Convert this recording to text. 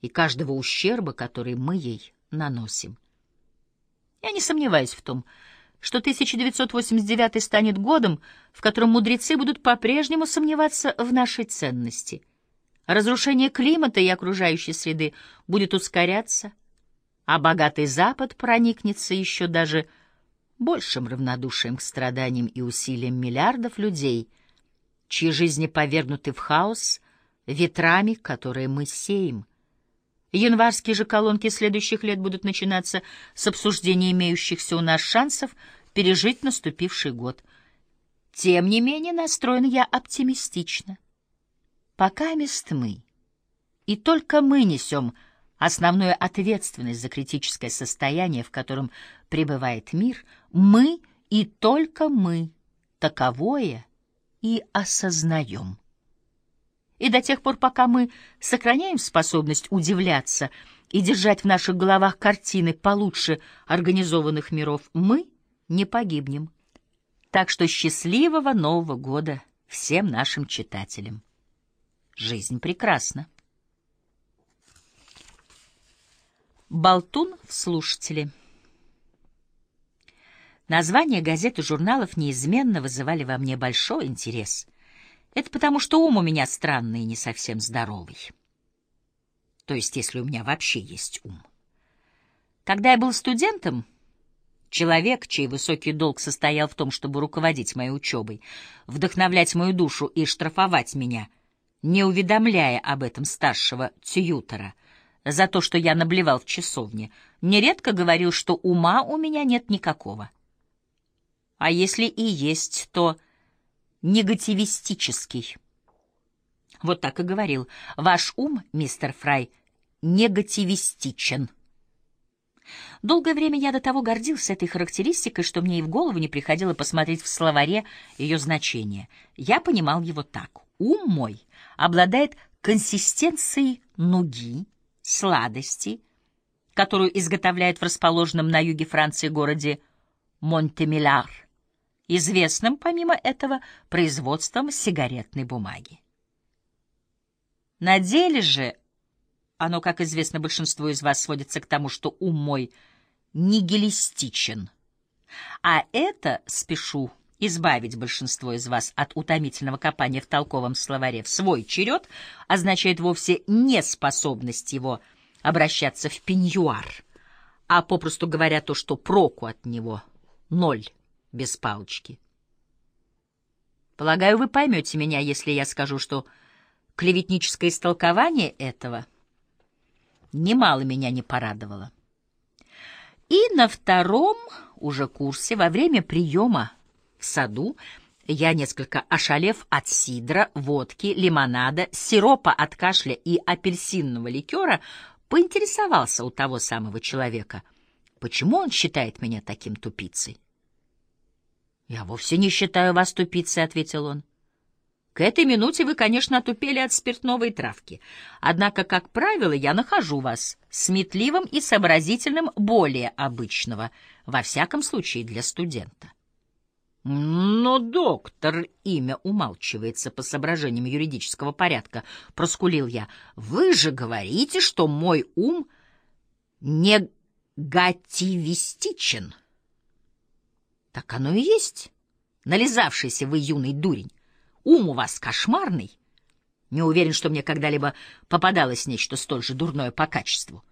и каждого ущерба, который мы ей наносим. Я не сомневаюсь в том, что 1989 станет годом, в котором мудрецы будут по-прежнему сомневаться в нашей ценности. Разрушение климата и окружающей среды будет ускоряться, а богатый Запад проникнется еще даже большим равнодушием к страданиям и усилиям миллиардов людей, чьи жизни повергнуты в хаос ветрами, которые мы сеем. Январские же колонки следующих лет будут начинаться с обсуждения имеющихся у нас шансов пережить наступивший год. Тем не менее, настроен я оптимистично. Пока мест мы, и только мы несем основную ответственность за критическое состояние, в котором пребывает мир, мы и только мы таковое и осознаем. И до тех пор, пока мы сохраняем способность удивляться и держать в наших головах картины получше организованных миров, мы не погибнем. Так что счастливого Нового года всем нашим читателям. Жизнь прекрасна. Болтун в слушателе. Названия газет и журналов неизменно вызывали во мне большой интерес — это потому, что ум у меня странный и не совсем здоровый. То есть, если у меня вообще есть ум. Когда я был студентом, человек, чей высокий долг состоял в том, чтобы руководить моей учебой, вдохновлять мою душу и штрафовать меня, не уведомляя об этом старшего тьютора, за то, что я наблевал в часовне, нередко говорил, что ума у меня нет никакого. А если и есть, то негативистический. Вот так и говорил. Ваш ум, мистер Фрай, негативистичен. Долгое время я до того гордился этой характеристикой, что мне и в голову не приходило посмотреть в словаре ее значение. Я понимал его так. Ум мой обладает консистенцией нуги, сладости, которую изготовляют в расположенном на юге Франции городе Монтемиляр известным, помимо этого, производством сигаретной бумаги. На деле же оно, как известно большинству из вас, сводится к тому, что ум мой нигилистичен. А это, спешу избавить большинство из вас от утомительного копания в толковом словаре в свой черед, означает вовсе неспособность его обращаться в пеньюар, а попросту говоря то, что проку от него ноль без палочки. Полагаю, вы поймете меня, если я скажу, что клеветническое истолкование этого немало меня не порадовало. И на втором уже курсе, во время приема в саду, я, несколько ошалев от сидра, водки, лимонада, сиропа от кашля и апельсинного ликера, поинтересовался у того самого человека, почему он считает меня таким тупицей. «Я вовсе не считаю вас тупицей», — ответил он. «К этой минуте вы, конечно, отупели от спиртного травки. Однако, как правило, я нахожу вас сметливым и сообразительным более обычного, во всяком случае для студента». «Но, доктор, имя умалчивается по соображениям юридического порядка», — проскулил я. «Вы же говорите, что мой ум негативистичен». Так оно и есть, нализавшийся вы юный дурень. Ум у вас кошмарный. Не уверен, что мне когда-либо попадалось нечто столь же дурное по качеству.